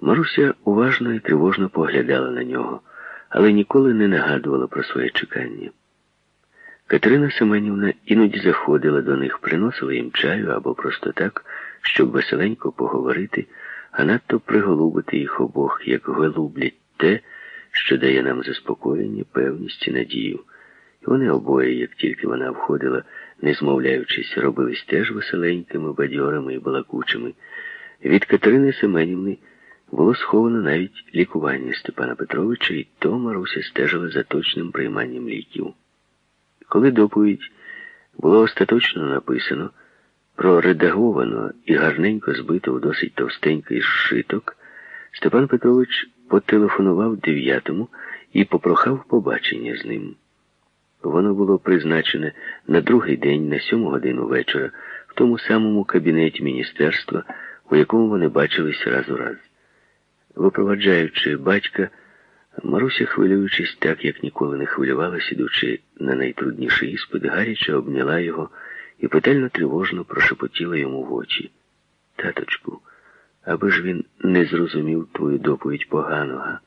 Маруся уважно і тривожно поглядала на нього, але ніколи не нагадувала про своє чекання. Катерина Семенівна іноді заходила до них, приносила їм чаю або просто так, щоб веселенько поговорити, а надто приголубити їх обох, як голублять те, що дає нам заспокоєння, певність і надію. І вони обоє, як тільки вона входила, не змовляючись, робились теж веселенькими, бадьорими і балакучими. Від Катерини Семенівни було сховано навіть лікування Степана Петровича, і то Маруся стежила за точним прийманням ліків. Коли доповідь було остаточно написано, проредаговано і гарненько збито в досить товстенький зшиток, Степан Петрович потелефонував дев'ятому і попрохав побачення з ним. Воно було призначене на другий день, на сьому годину вечора, в тому самому кабінеті міністерства, у якому вони бачились раз у раз. Випроваджаючи батька, Маруся, хвилюючись так, як ніколи не хвилювалася, ідучи на найтрудніший іспит, гаряче обняла його і петельно тривожно прошепотіла йому в очі. Таточку, аби ж він не зрозумів твою доповідь поганого.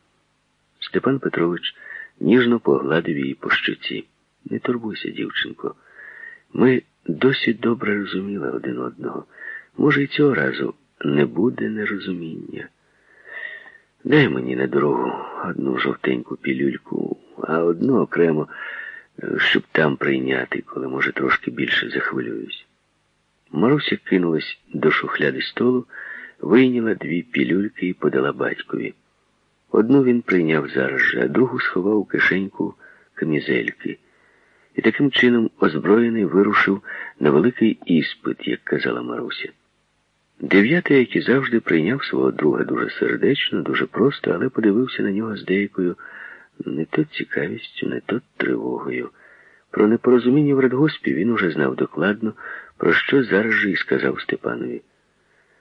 Степан Петрович ніжно погладив її по щоці. Не турбуйся, дівчинко. Ми досі добре розуміли один одного. Може, і цього разу не буде нерозуміння. Дай мені на дорогу одну жовтеньку пілюльку, а одну окремо, щоб там прийняти, коли, може, трошки більше захвилююсь. Маруся кинулась до шухляди столу, вийняла дві пілюльки і подала батькові. Одну він прийняв зараз же, а другу сховав у кишеньку камізельки. І таким чином озброєний вирушив на великий іспит, як казала Маруся. Дев'ятий, як і завжди, прийняв свого друга дуже сердечно, дуже просто, але подивився на нього з деякою не то цікавістю, не то тривогою. Про непорозуміння в радгоспі він уже знав докладно, про що зараз же і сказав Степанові.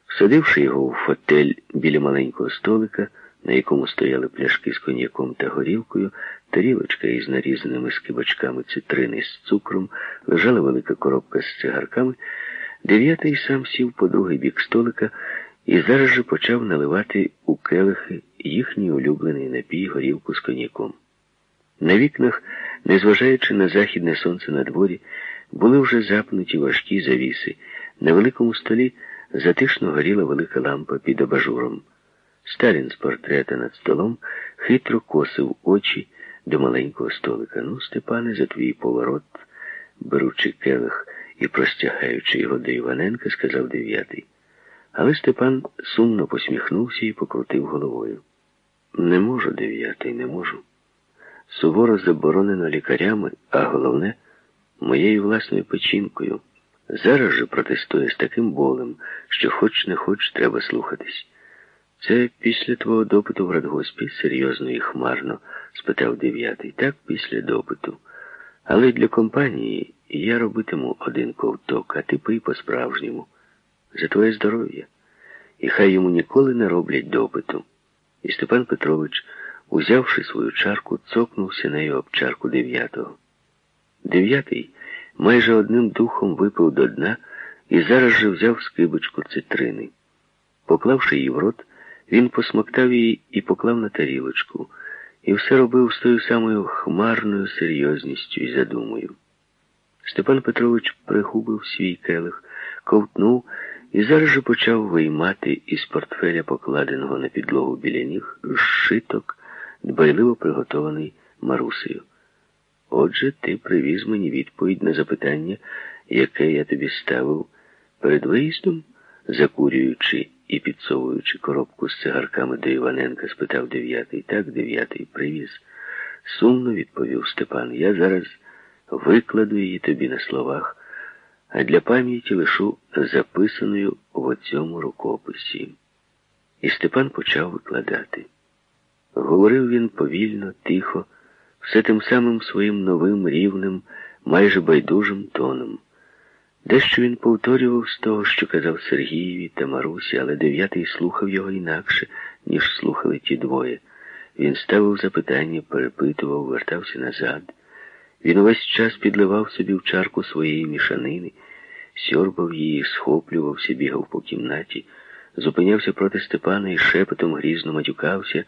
Всадивши його у фотель біля маленького столика, на якому стояли пляшки з коньяком та горілкою, тарілочка із нарізаними скибочками цитрини з цукром, лежала велика коробка з цигарками. Дев'ятий сам сів по другий бік столика і зараз же почав наливати у келихи їхній улюблений напій горілку з коньяком. На вікнах, незважаючи на західне сонце на дворі, були вже запнуті важкі завіси. На великому столі затишно горіла велика лампа під абажуром. Сталін з портрета над столом хитро косив очі до маленького столика. Ну, Степане, за твій поворот, беручи келих і простягаючи його до Іваненка, сказав дев'ятий. Але Степан сумно посміхнувся і покрутив головою. Не можу, дев'ятий, не можу. Суворо заборонено лікарями, а головне, моєю власною печінкою. Зараз же протестує з таким болем, що хоч не хоч треба слухатись. Це після твого допиту в радгоспі, серйозно і хмарно? спитав дев'ятий. Так, після допиту. Але для компанії я робитиму один ковток, а ти пий по-справжньому. За твоє здоров'я. І хай йому ніколи не роблять допиту. І Степан Петрович, узявши свою чарку, цокнувся нею об чарку дев'ятого. Дев'ятий майже одним духом випив до дна і зараз же взяв скибочку цитрини. Поклавши її в рот, він посмоктав її і поклав на тарілочку, і все робив з тою самою хмарною серйозністю і задумою. Степан Петрович пригубив свій келих, ковтнув і зараз же почав виймати із портфеля, покладеного на підлогу біля ніг, зшиток, дбайливо приготований Марусею. Отже, ти привіз мені відповідь на запитання, яке я тобі ставив перед виїздом, закурюючи і підсовуючи коробку з цигарками до Іваненка, спитав дев'ятий. Так, дев'ятий привіз. Сумно відповів Степан. Я зараз викладу її тобі на словах, а для пам'яті лишу записаною в оцьому рукописі. І Степан почав викладати. Говорив він повільно, тихо, все тим самим своїм новим, рівним, майже байдужим тоном. Дещо він повторював з того, що казав Сергієві та Марусі, але дев'ятий слухав його інакше, ніж слухали ті двоє. Він ставив запитання, перепитував, вертався назад. Він увесь час підливав собі в чарку своєї мішанини, сьорбав її, схоплювався, бігав по кімнаті, зупинявся проти Степана і шепотом грізно матюкався.